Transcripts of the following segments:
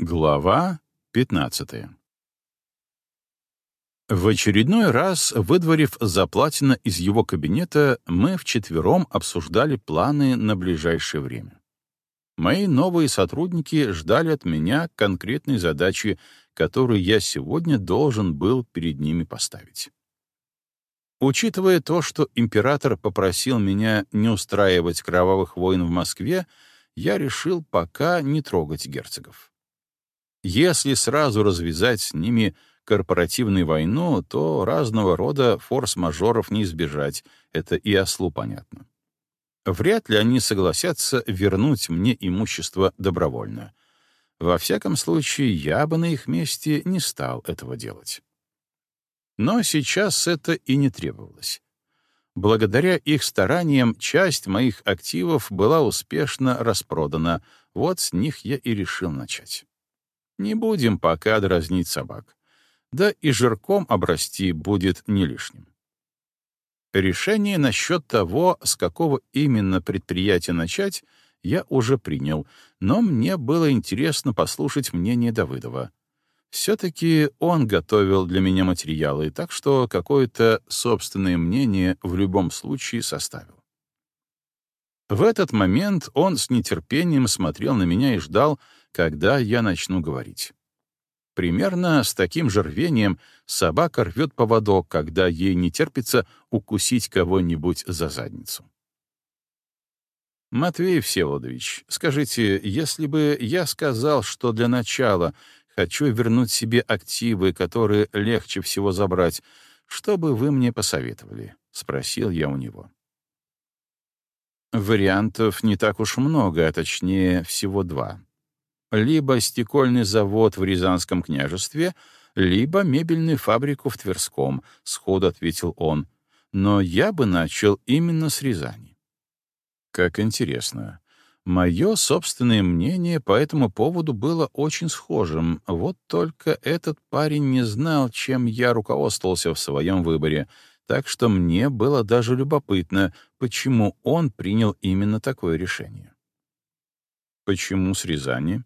Глава 15 В очередной раз, выдворив Заплатина из его кабинета, мы вчетвером обсуждали планы на ближайшее время. Мои новые сотрудники ждали от меня конкретной задачи, которую я сегодня должен был перед ними поставить. Учитывая то, что император попросил меня не устраивать кровавых войн в Москве, я решил пока не трогать герцогов. Если сразу развязать с ними корпоративную войну, то разного рода форс-мажоров не избежать, это и ослу понятно. Вряд ли они согласятся вернуть мне имущество добровольно. Во всяком случае, я бы на их месте не стал этого делать. Но сейчас это и не требовалось. Благодаря их стараниям часть моих активов была успешно распродана, вот с них я и решил начать. Не будем пока дразнить собак. Да и жирком обрасти будет не лишним. Решение насчет того, с какого именно предприятия начать, я уже принял, но мне было интересно послушать мнение Давыдова. Все-таки он готовил для меня материалы, так что какое-то собственное мнение в любом случае составил. В этот момент он с нетерпением смотрел на меня и ждал, когда я начну говорить. Примерно с таким же рвением собака рвет поводок, когда ей не терпится укусить кого-нибудь за задницу. Матвей Всеволодович, скажите, если бы я сказал, что для начала хочу вернуть себе активы, которые легче всего забрать, что бы вы мне посоветовали? — спросил я у него. Вариантов не так уж много, а точнее всего два либо стекольный завод в Рязанском княжестве, либо мебельную фабрику в Тверском, — сходу ответил он. Но я бы начал именно с Рязани. Как интересно. Мое собственное мнение по этому поводу было очень схожим, вот только этот парень не знал, чем я руководствовался в своем выборе, так что мне было даже любопытно, почему он принял именно такое решение. Почему с Рязани?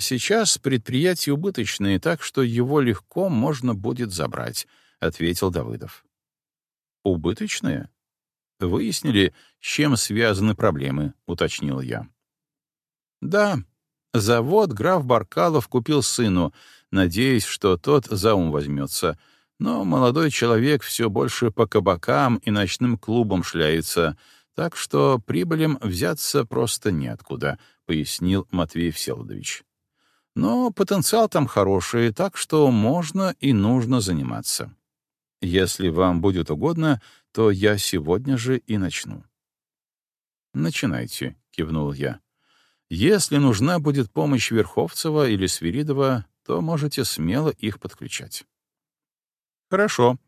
«Сейчас предприятие убыточное, так что его легко можно будет забрать», — ответил Давыдов. «Убыточное?» «Выяснили, с чем связаны проблемы», — уточнил я. «Да, завод граф Баркалов купил сыну, надеясь, что тот за ум возьмется, но молодой человек все больше по кабакам и ночным клубам шляется, так что прибылем взяться просто неоткуда», — пояснил Матвей Всеволодович. Но потенциал там хороший, так что можно и нужно заниматься. Если вам будет угодно, то я сегодня же и начну. «Начинайте», — кивнул я. «Если нужна будет помощь Верховцева или Свиридова, то можете смело их подключать». «Хорошо».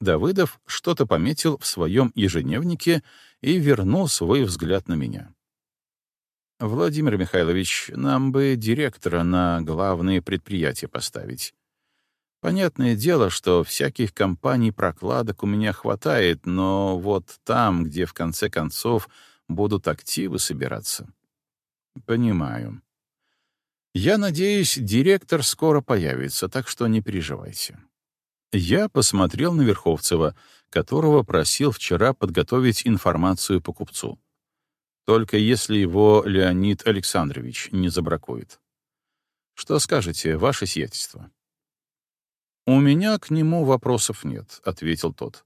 Давыдов что-то пометил в своем ежедневнике и вернул свой взгляд на меня. «Владимир Михайлович, нам бы директора на главные предприятия поставить. Понятное дело, что всяких компаний-прокладок у меня хватает, но вот там, где в конце концов будут активы собираться. Понимаю. Я надеюсь, директор скоро появится, так что не переживайте. Я посмотрел на Верховцева, которого просил вчера подготовить информацию по купцу. Только если его Леонид Александрович не забракует. Что скажете, ваше сиятельство? «У меня к нему вопросов нет», — ответил тот.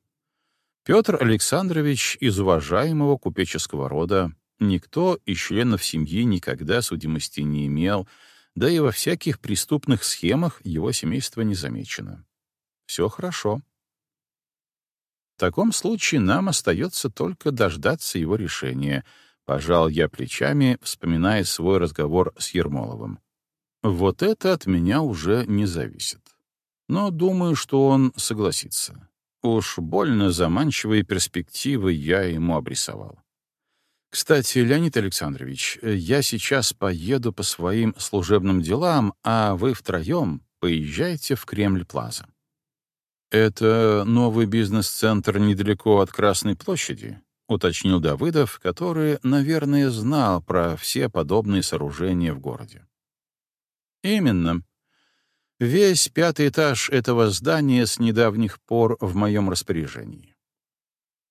Петр Александрович из уважаемого купеческого рода, никто из членов семьи никогда судимости не имел, да и во всяких преступных схемах его семейство не замечено. Все хорошо. В таком случае нам остается только дождаться его решения — Пожал я плечами, вспоминая свой разговор с Ермоловым. Вот это от меня уже не зависит. Но думаю, что он согласится. Уж больно заманчивые перспективы я ему обрисовал. Кстати, Леонид Александрович, я сейчас поеду по своим служебным делам, а вы втроем поезжайте в Кремль-Плаза. Это новый бизнес-центр недалеко от Красной площади? — уточнил Давыдов, который, наверное, знал про все подобные сооружения в городе. Именно. Весь пятый этаж этого здания с недавних пор в моем распоряжении.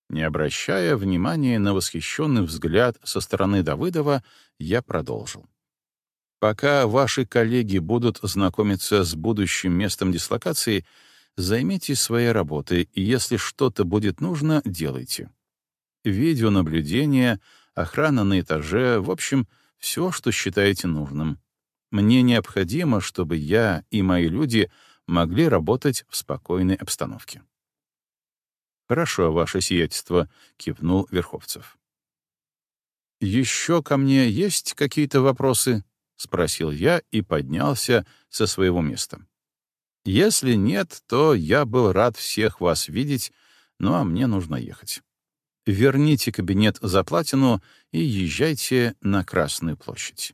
Не обращая внимания на восхищенный взгляд со стороны Давыдова, я продолжил. Пока ваши коллеги будут знакомиться с будущим местом дислокации, займитесь своей работой, и если что-то будет нужно, делайте. Видеонаблюдение, охрана на этаже, в общем, все, что считаете нужным. Мне необходимо, чтобы я и мои люди могли работать в спокойной обстановке. «Хорошо, ваше сиятельство», — кивнул Верховцев. «Еще ко мне есть какие-то вопросы?» — спросил я и поднялся со своего места. «Если нет, то я был рад всех вас видеть, ну а мне нужно ехать. Верните кабинет за платину и езжайте на Красную площадь».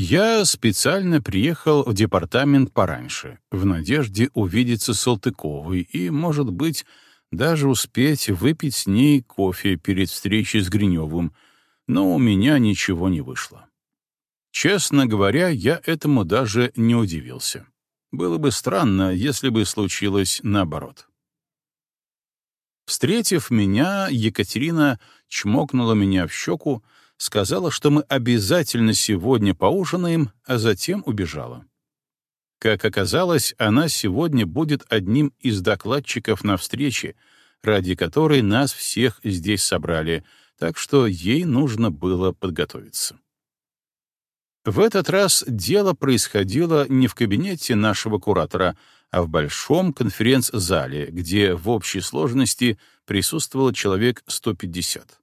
Я специально приехал в департамент пораньше, в надежде увидеться с Салтыковой и, может быть, даже успеть выпить с ней кофе перед встречей с Гриневым, но у меня ничего не вышло. Честно говоря, я этому даже не удивился. Было бы странно, если бы случилось наоборот. Встретив меня, Екатерина чмокнула меня в щеку, сказала, что мы обязательно сегодня поужинаем, а затем убежала. Как оказалось, она сегодня будет одним из докладчиков на встрече, ради которой нас всех здесь собрали, так что ей нужно было подготовиться. В этот раз дело происходило не в кабинете нашего куратора, а в большом конференц-зале, где в общей сложности присутствовало человек 150.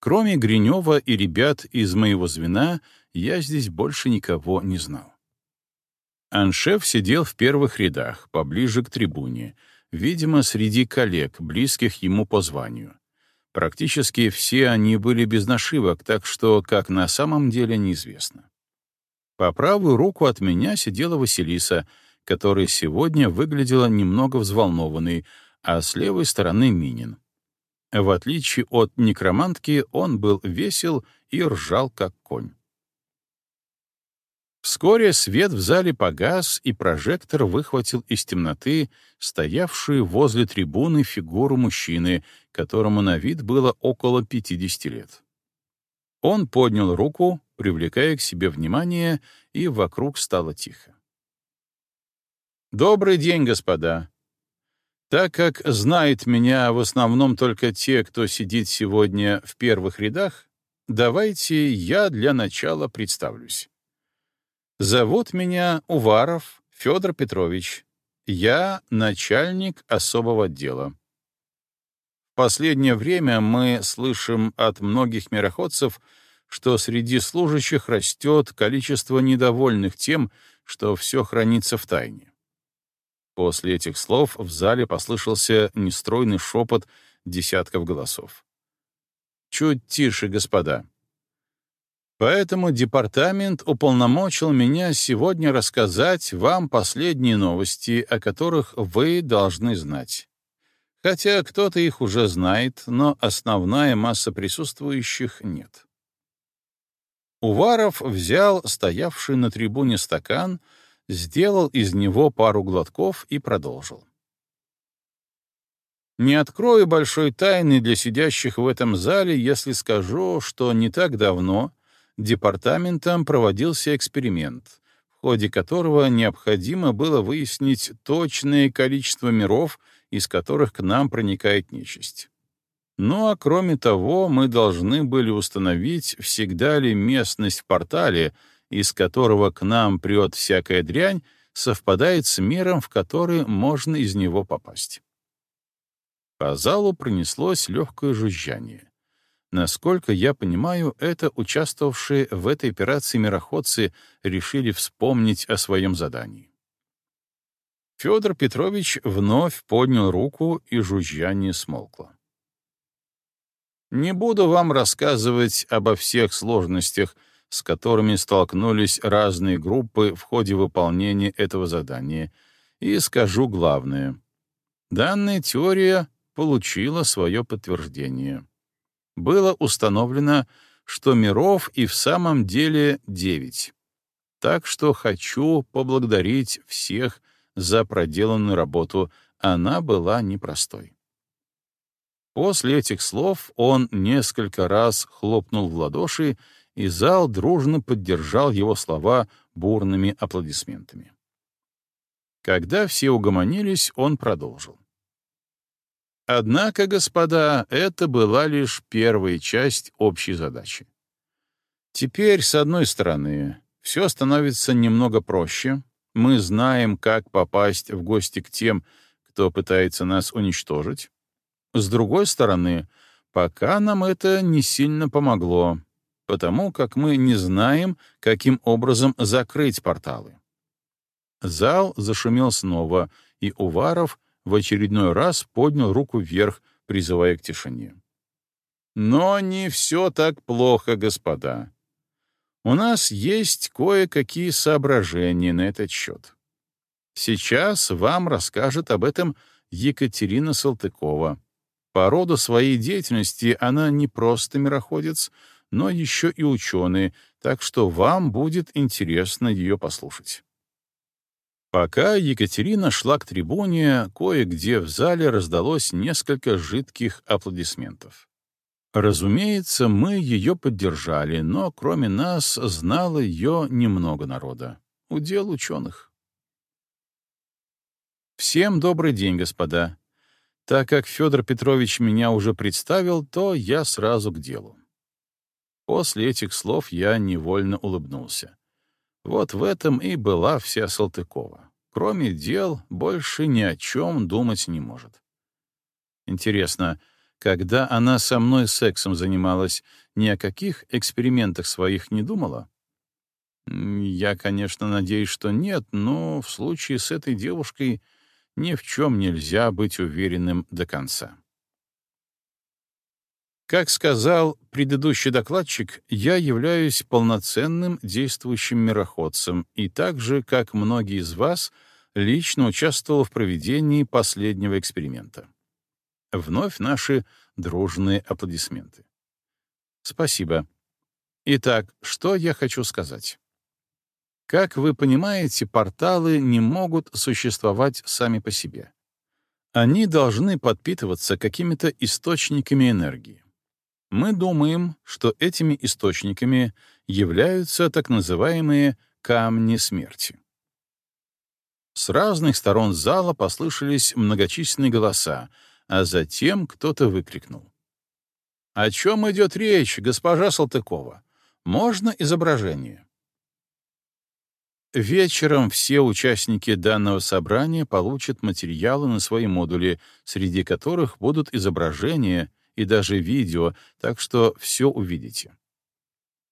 Кроме Гринева и ребят из моего звена, я здесь больше никого не знал. Аншеф сидел в первых рядах, поближе к трибуне, видимо, среди коллег, близких ему по званию. Практически все они были без нашивок, так что, как на самом деле, неизвестно. По правую руку от меня сидела Василиса, которая сегодня выглядела немного взволнованной, а с левой стороны — Минин. В отличие от некромантки, он был весел и ржал, как конь. Вскоре свет в зале погас, и прожектор выхватил из темноты стоявшую возле трибуны фигуру мужчины, которому на вид было около 50 лет. Он поднял руку, привлекая к себе внимание, и вокруг стало тихо. «Добрый день, господа!» Так как знает меня в основном только те, кто сидит сегодня в первых рядах, давайте я для начала представлюсь. Зовут меня Уваров Федор Петрович. Я начальник особого отдела. В последнее время мы слышим от многих мироходцев, что среди служащих растет количество недовольных тем, что все хранится в тайне. После этих слов в зале послышался нестройный шепот десятков голосов. «Чуть тише, господа. Поэтому департамент уполномочил меня сегодня рассказать вам последние новости, о которых вы должны знать. Хотя кто-то их уже знает, но основная масса присутствующих нет». Уваров взял стоявший на трибуне стакан — сделал из него пару глотков и продолжил. Не открою большой тайны для сидящих в этом зале, если скажу, что не так давно департаментом проводился эксперимент, в ходе которого необходимо было выяснить точное количество миров, из которых к нам проникает нечисть. Ну а кроме того, мы должны были установить, всегда ли местность в портале — из которого к нам прет всякая дрянь, совпадает с миром, в который можно из него попасть. По залу пронеслось легкое жужжание. Насколько я понимаю, это участвовавшие в этой операции мироходцы решили вспомнить о своем задании. Федор Петрович вновь поднял руку, и жужжание смолкло. Не буду вам рассказывать обо всех сложностях, с которыми столкнулись разные группы в ходе выполнения этого задания, и скажу главное. Данная теория получила свое подтверждение. Было установлено, что миров и в самом деле девять. Так что хочу поблагодарить всех за проделанную работу, она была непростой. После этих слов он несколько раз хлопнул в ладоши, и зал дружно поддержал его слова бурными аплодисментами. Когда все угомонились, он продолжил. Однако, господа, это была лишь первая часть общей задачи. Теперь, с одной стороны, все становится немного проще. Мы знаем, как попасть в гости к тем, кто пытается нас уничтожить. С другой стороны, пока нам это не сильно помогло, потому как мы не знаем, каким образом закрыть порталы. Зал зашумел снова, и Уваров в очередной раз поднял руку вверх, призывая к тишине. Но не все так плохо, господа. У нас есть кое-какие соображения на этот счет. Сейчас вам расскажет об этом Екатерина Салтыкова. По роду своей деятельности она не просто мироходец, но еще и ученый, так что вам будет интересно ее послушать. Пока Екатерина шла к трибуне, кое-где в зале раздалось несколько жидких аплодисментов. Разумеется, мы ее поддержали, но кроме нас знало ее немного народа. Удел ученых. Всем добрый день, господа. Так как Федор Петрович меня уже представил, то я сразу к делу. После этих слов я невольно улыбнулся. Вот в этом и была вся Салтыкова. Кроме дел, больше ни о чем думать не может. Интересно, когда она со мной сексом занималась, ни о каких экспериментах своих не думала? Я, конечно, надеюсь, что нет, но в случае с этой девушкой ни в чем нельзя быть уверенным до конца. Как сказал предыдущий докладчик, я являюсь полноценным действующим мироходцем и так же, как многие из вас, лично участвовал в проведении последнего эксперимента. Вновь наши дружные аплодисменты. Спасибо. Итак, что я хочу сказать? Как вы понимаете, порталы не могут существовать сами по себе. Они должны подпитываться какими-то источниками энергии. Мы думаем, что этими источниками являются так называемые камни смерти. С разных сторон зала послышались многочисленные голоса, а затем кто-то выкрикнул. «О чем идет речь, госпожа Салтыкова? Можно изображение?» Вечером все участники данного собрания получат материалы на свои модули, среди которых будут изображения — и даже видео, так что все увидите.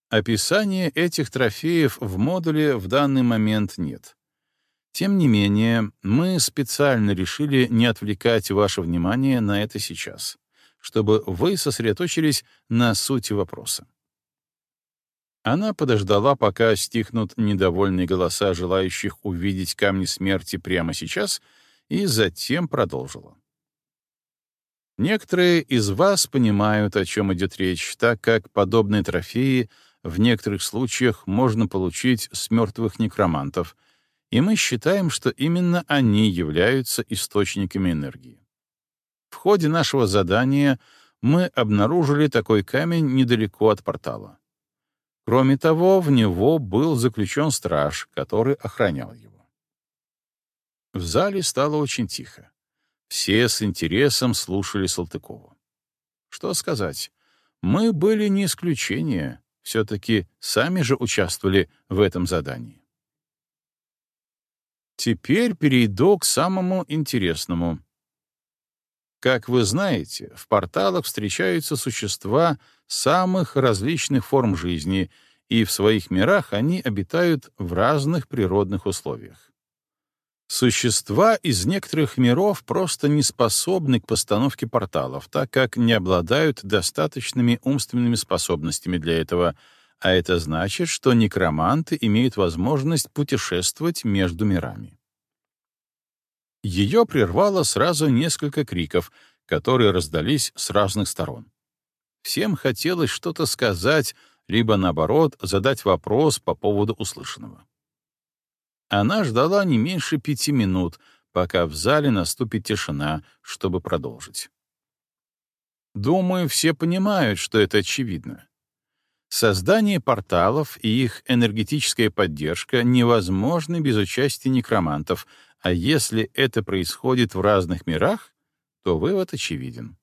Описания этих трофеев в модуле в данный момент нет. Тем не менее, мы специально решили не отвлекать ваше внимание на это сейчас, чтобы вы сосредоточились на сути вопроса. Она подождала, пока стихнут недовольные голоса желающих увидеть камни смерти прямо сейчас, и затем продолжила. Некоторые из вас понимают, о чем идет речь, так как подобные трофеи в некоторых случаях можно получить с мертвых некромантов, и мы считаем, что именно они являются источниками энергии. В ходе нашего задания мы обнаружили такой камень недалеко от портала. Кроме того, в него был заключен страж, который охранял его. В зале стало очень тихо. Все с интересом слушали Салтыкову. Что сказать, мы были не исключение, все-таки сами же участвовали в этом задании. Теперь перейду к самому интересному. Как вы знаете, в порталах встречаются существа самых различных форм жизни, и в своих мирах они обитают в разных природных условиях. Существа из некоторых миров просто не способны к постановке порталов, так как не обладают достаточными умственными способностями для этого, а это значит, что некроманты имеют возможность путешествовать между мирами. Ее прервало сразу несколько криков, которые раздались с разных сторон. Всем хотелось что-то сказать, либо, наоборот, задать вопрос по поводу услышанного. Она ждала не меньше пяти минут, пока в зале наступит тишина, чтобы продолжить. Думаю, все понимают, что это очевидно. Создание порталов и их энергетическая поддержка невозможны без участия некромантов, а если это происходит в разных мирах, то вывод очевиден.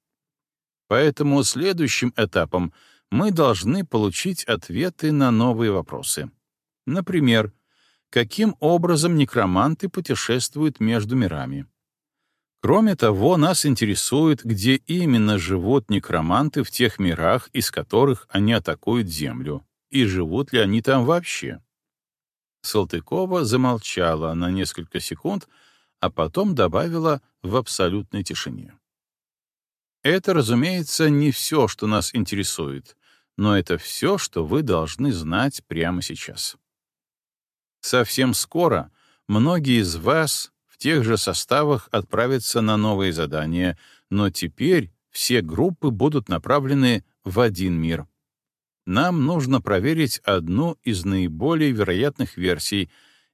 Поэтому следующим этапом мы должны получить ответы на новые вопросы. Например, каким образом некроманты путешествуют между мирами? Кроме того, нас интересует, где именно живут некроманты в тех мирах, из которых они атакуют Землю, и живут ли они там вообще. Салтыкова замолчала на несколько секунд, а потом добавила в абсолютной тишине. Это, разумеется, не все, что нас интересует, но это все, что вы должны знать прямо сейчас. Совсем скоро многие из вас тех же составах отправиться на новые задания, но теперь все группы будут направлены в один мир. Нам нужно проверить одну из наиболее вероятных версий,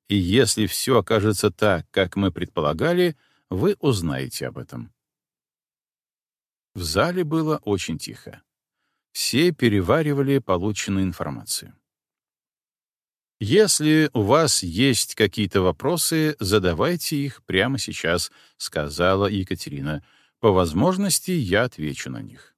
и если все окажется так, как мы предполагали, вы узнаете об этом. В зале было очень тихо. Все переваривали полученную информацию. «Если у вас есть какие-то вопросы, задавайте их прямо сейчас», — сказала Екатерина. «По возможности я отвечу на них».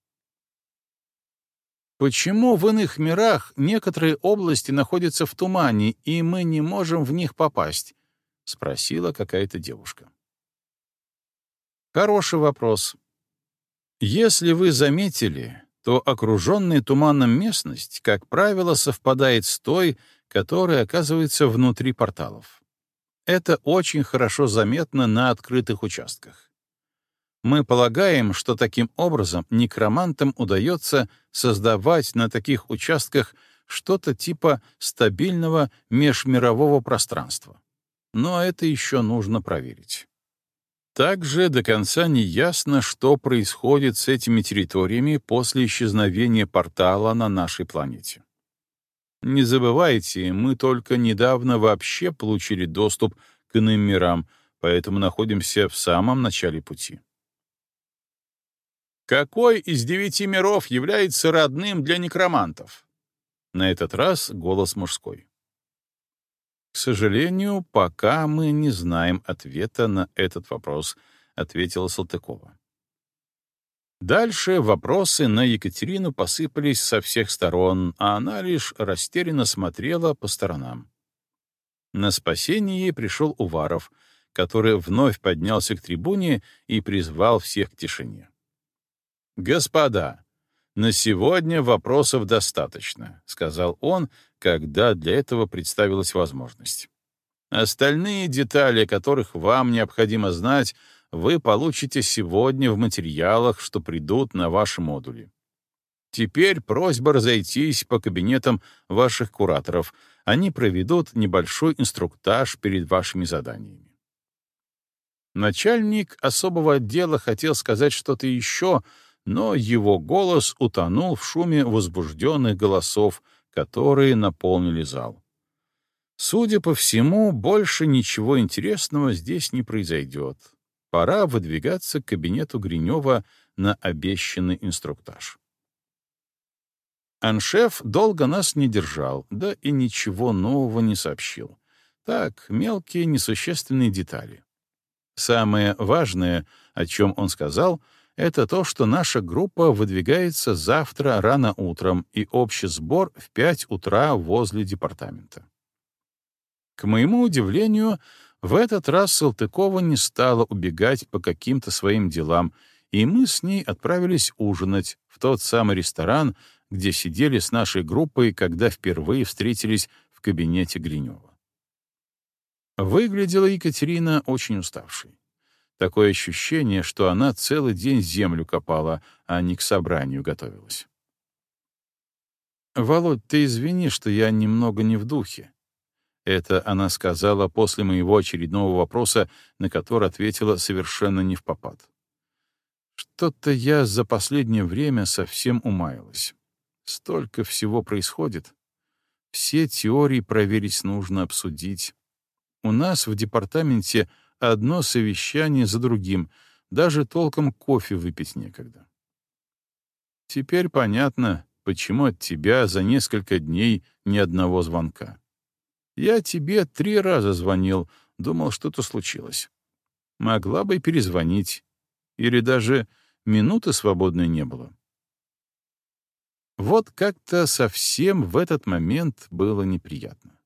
«Почему в иных мирах некоторые области находятся в тумане, и мы не можем в них попасть?» — спросила какая-то девушка. Хороший вопрос. Если вы заметили, то окруженная туманом местность, как правило, совпадает с той, которая оказывается внутри порталов. Это очень хорошо заметно на открытых участках. Мы полагаем, что таким образом некромантам удается создавать на таких участках что-то типа стабильного межмирового пространства. Но это еще нужно проверить. Также до конца не ясно, что происходит с этими территориями после исчезновения портала на нашей планете. Не забывайте, мы только недавно вообще получили доступ к иным мирам, поэтому находимся в самом начале пути. Какой из девяти миров является родным для некромантов? На этот раз голос мужской. К сожалению, пока мы не знаем ответа на этот вопрос, ответила Салтыкова. Дальше вопросы на Екатерину посыпались со всех сторон, а она лишь растерянно смотрела по сторонам. На спасение ей пришел Уваров, который вновь поднялся к трибуне и призвал всех к тишине. «Господа, на сегодня вопросов достаточно», — сказал он, когда для этого представилась возможность. «Остальные детали, которых вам необходимо знать, — вы получите сегодня в материалах, что придут на ваши модули. Теперь просьба разойтись по кабинетам ваших кураторов. Они проведут небольшой инструктаж перед вашими заданиями. Начальник особого отдела хотел сказать что-то еще, но его голос утонул в шуме возбужденных голосов, которые наполнили зал. Судя по всему, больше ничего интересного здесь не произойдет пора выдвигаться к кабинету Гринева на обещанный инструктаж. Аншеф долго нас не держал, да и ничего нового не сообщил. Так, мелкие несущественные детали. Самое важное, о чем он сказал, это то, что наша группа выдвигается завтра рано утром и общий сбор в 5 утра возле департамента. К моему удивлению, в этот раз Салтыкова не стала убегать по каким-то своим делам, и мы с ней отправились ужинать в тот самый ресторан, где сидели с нашей группой, когда впервые встретились в кабинете Гринева. Выглядела Екатерина очень уставшей. Такое ощущение, что она целый день землю копала, а не к собранию готовилась. «Володь, ты извини, что я немного не в духе», это она сказала после моего очередного вопроса, на который ответила совершенно не в попад. Что-то я за последнее время совсем умаялась. Столько всего происходит. Все теории проверить нужно, обсудить. У нас в департаменте одно совещание за другим, даже толком кофе выпить некогда. Теперь понятно, почему от тебя за несколько дней ни одного звонка. Я тебе три раза звонил, думал, что-то случилось. Могла бы перезвонить. Или даже минуты свободной не было. Вот как-то совсем в этот момент было неприятно.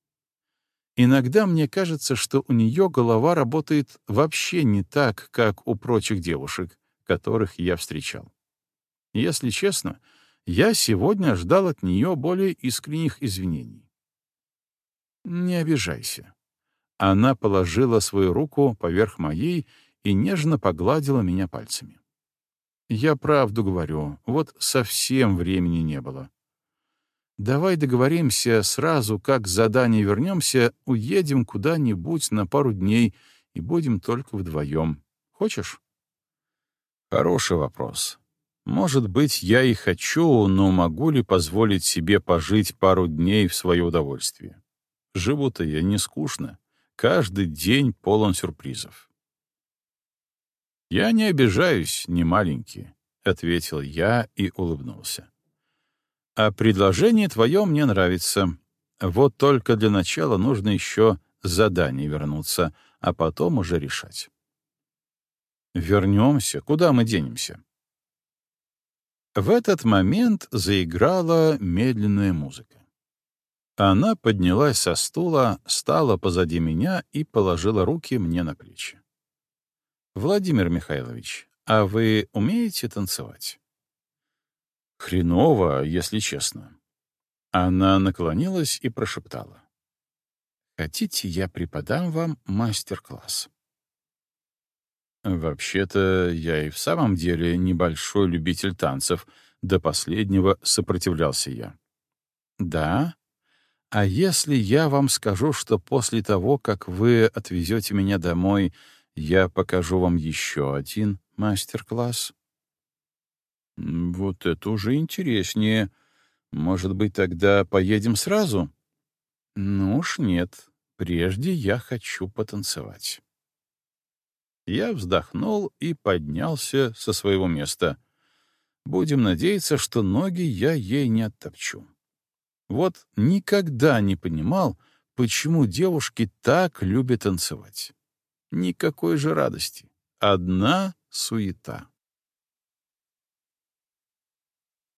Иногда мне кажется, что у нее голова работает вообще не так, как у прочих девушек, которых я встречал. Если честно, я сегодня ждал от нее более искренних извинений. «Не обижайся». Она положила свою руку поверх моей и нежно погладила меня пальцами. «Я правду говорю, вот совсем времени не было. Давай договоримся сразу, как с задания вернемся, уедем куда-нибудь на пару дней и будем только вдвоем. Хочешь?» Хороший вопрос. Может быть, я и хочу, но могу ли позволить себе пожить пару дней в свое удовольствие? Живу-то я не скучно. Каждый день полон сюрпризов. «Я не обижаюсь, не маленький», — ответил я и улыбнулся. «А предложение твое мне нравится. Вот только для начала нужно еще задание вернуться, а потом уже решать». «Вернемся? Куда мы денемся?» В этот момент заиграла медленная музыка. Она поднялась со стула, стала позади меня и положила руки мне на плечи. «Владимир Михайлович, а вы умеете танцевать?» «Хреново, если честно». Она наклонилась и прошептала. «Хотите, я преподам вам мастер-класс?» Вообще-то я и в самом деле небольшой любитель танцев, до последнего сопротивлялся я. Да? А если я вам скажу, что после того, как вы отвезете меня домой, я покажу вам еще один мастер-класс? Вот это уже интереснее. Может быть, тогда поедем сразу? Ну уж нет. Прежде я хочу потанцевать. Я вздохнул и поднялся со своего места. Будем надеяться, что ноги я ей не оттопчу. Вот никогда не понимал, почему девушки так любят танцевать. Никакой же радости. Одна суета.